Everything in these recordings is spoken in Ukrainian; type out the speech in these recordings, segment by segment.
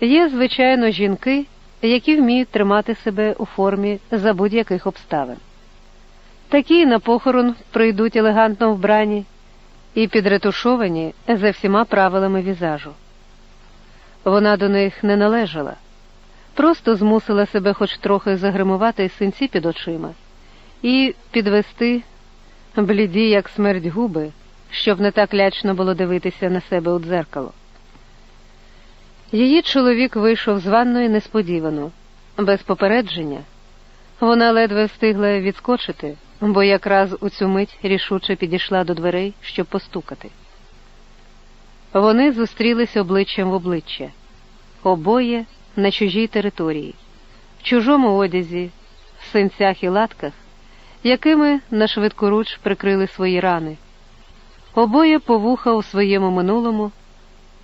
Є, звичайно, жінки, які вміють тримати себе у формі за будь-яких обставин. Такі на похорон прийдуть елегантно вбрані і підретушовані за всіма правилами візажу. Вона до них не належала, просто змусила себе хоч трохи загримувати синці під очима і підвести бліді, як смерть губи, щоб не так лячно було дивитися на себе у дзеркало. Її чоловік вийшов з ванної несподівано, без попередження. Вона ледве встигла відскочити, бо якраз у цю мить рішуче підійшла до дверей, щоб постукати. Вони зустрілись обличчям в обличчя, обоє на чужій території, в чужому одязі, в синцях і латках, якими на швидкоруч прикрили свої рани, обоє повуха у своєму минулому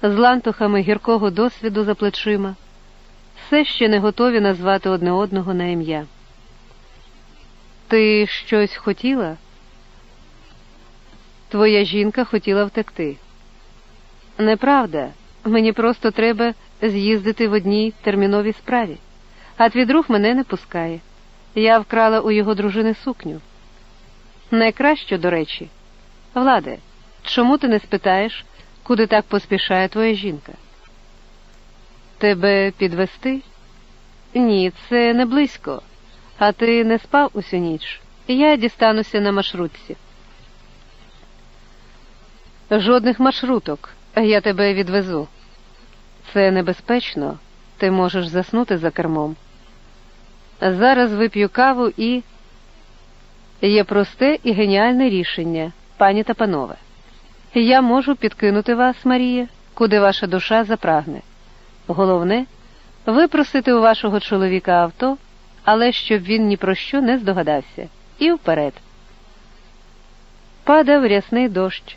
з лантухами гіркого досвіду за плечима, все ще не готові назвати одне одного на ім'я. Ти щось хотіла? Твоя жінка хотіла втекти. Неправда, мені просто треба з'їздити в одній терміновій справі, а твій друг мене не пускає. Я вкрала у його дружини сукню. Найкраще, до речі, Владе, чому ти не спитаєш, Куди так поспішає твоя жінка? Тебе підвести? Ні, це не близько. А ти не спав усю ніч. Я дістануся на маршрутці. Жодних маршруток, я тебе відвезу. Це небезпечно, ти можеш заснути за кермом. Зараз вип'ю каву і є просте і геніальне рішення, пані та панове. Я можу підкинути вас, Марія, куди ваша душа запрагне. Головне, випросити у вашого чоловіка авто, але щоб він ні про що не здогадався, і вперед. Падав рясний дощ,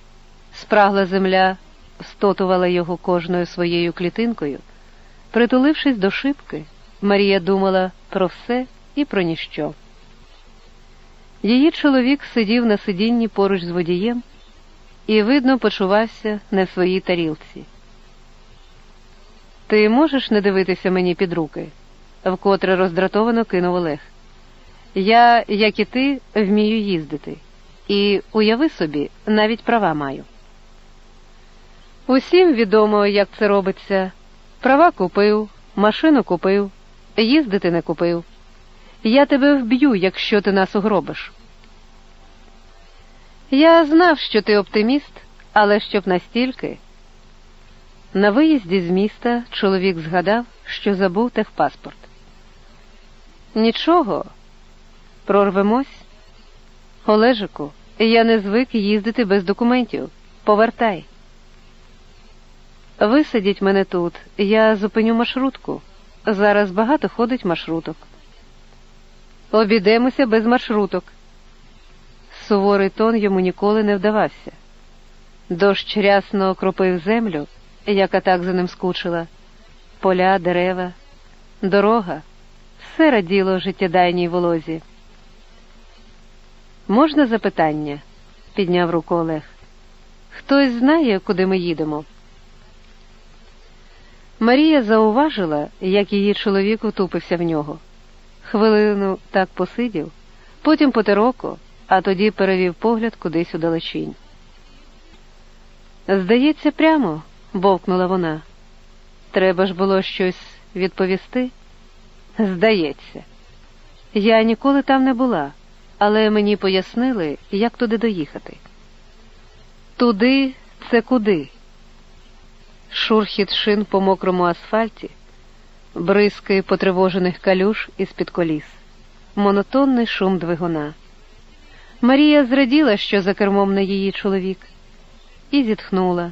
спрагла земля стотувала його кожною своєю клітинкою. Притулившись до шибки, Марія думала про все і про ніщо. Її чоловік сидів на сидінні поруч з водієм і, видно, почувався не в своїй тарілці. Ти можеш не дивитися мені під руки? вкотре роздратовано кинув Олег. Я, як і ти, вмію їздити, і уяви собі, навіть права маю. Усім відомо, як це робиться. Права купив, машину купив, їздити не купив. Я тебе вб'ю, якщо ти нас угробиш. Я знав, що ти оптиміст, але щоб настільки. На виїзді з міста чоловік згадав, що забув техпаспорт. Нічого, прорвемось. Олежику, я не звик їздити без документів. Повертай. Висадіть мене тут, я зупиню маршрутку. Зараз багато ходить маршруток. Обійдемося без маршруток. Суворий тон йому ніколи не вдавався. Дощ рясно окропив землю, яка так за ним скучила, поля, дерева, дорога, все раділо життєдайній волозі. Можна запитання? підняв руку Олег. Хтось знає, куди ми їдемо? Марія зауважила, як її чоловік утупився в нього. Хвилину так посидів, потім потер око, а тоді перевів погляд кудись у далечінь. Здається, прямо, бовкнула вона. Треба ж було щось відповісти? Здається, я ніколи там не була, але мені пояснили, як туди доїхати. Туди це куди? Шурхіт шин по мокрому асфальті, бризки потривожених калюш із під коліс, монотонний шум двигуна. Марія зраділа, що за кермом не її чоловік, і зітхнула.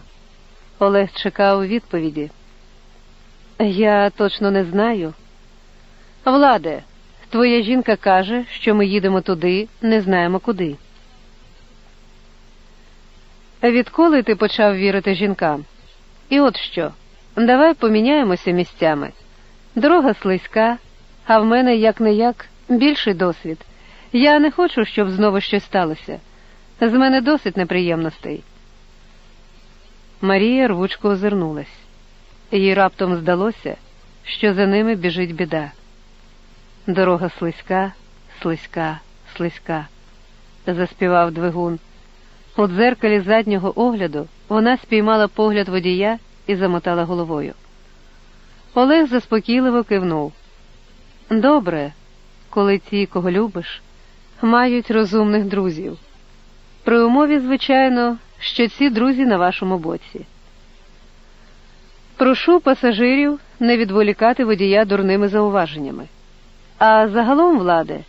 Олег чекав відповіді. Я точно не знаю. Владе, твоя жінка каже, що ми їдемо туди, не знаємо куди. Відколи ти почав вірити жінкам? І от що, давай поміняємося місцями. Дорога слизька, а в мене як не як більший досвід. Я не хочу, щоб знову щось сталося. З мене досить неприємностей. Марія рвучко озирнулась. Їй раптом здалося, що за ними біжить біда. Дорога слизька, слизька, слизька, заспівав двигун. У дзеркалі заднього огляду вона спіймала погляд водія і замотала головою. Олег заспокійливо кивнув. Добре, коли ті, кого любиш, мають розумних друзів. При умові, звичайно, що ці друзі на вашому боці. Прошу пасажирів не відволікати водія дурними зауваженнями. А загалом, владе,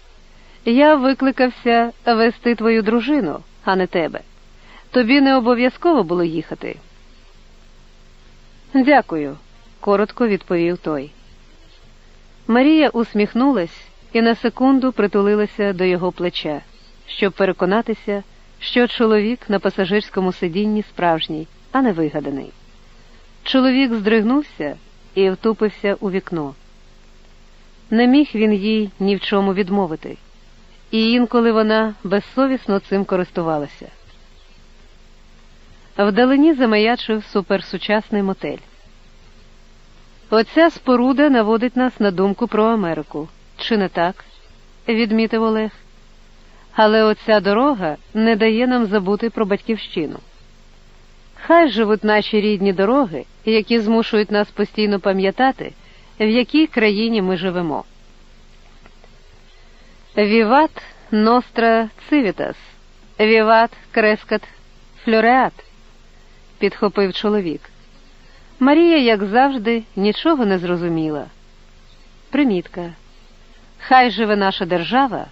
я викликався вести твою дружину, а не тебе. Тобі не обов'язково було їхати. Дякую, коротко відповів той. Марія усміхнулась і на секунду притулилася до його плеча, щоб переконатися, що чоловік на пасажирському сидінні справжній, а не вигаданий. Чоловік здригнувся і втупився у вікно. Не міг він їй ні в чому відмовити, і інколи вона безсовісно цим користувалася. Вдалині замаячив суперсучасний мотель. Оця споруда наводить нас на думку про Америку. Чи не так? відмітив Олег. Але оця дорога не дає нам забути про батьківщину. Хай живуть наші рідні дороги, які змушують нас постійно пам'ятати, в якій країні ми живемо. Віват ностра цивітас, віват крескат флюреат, підхопив чоловік. Марія, як завжди, нічого не зрозуміла. Примітка. Хай живе наша держава,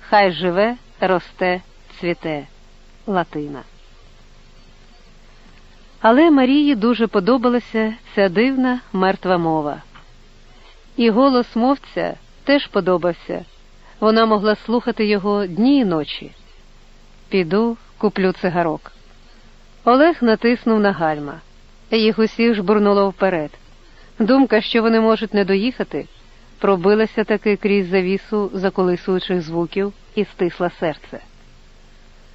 хай живе, росте, цвіте Латина. Але Марії дуже подобалася ця дивна мертва мова. І голос мовця теж подобався. Вона могла слухати його дні і ночі. Піду, куплю цигарок. Олег натиснув на гальма. Їх усіх жбурнуло вперед. Думка, що вони можуть не доїхати, пробилася таки крізь завісу заколисуючих звуків і стисла серце.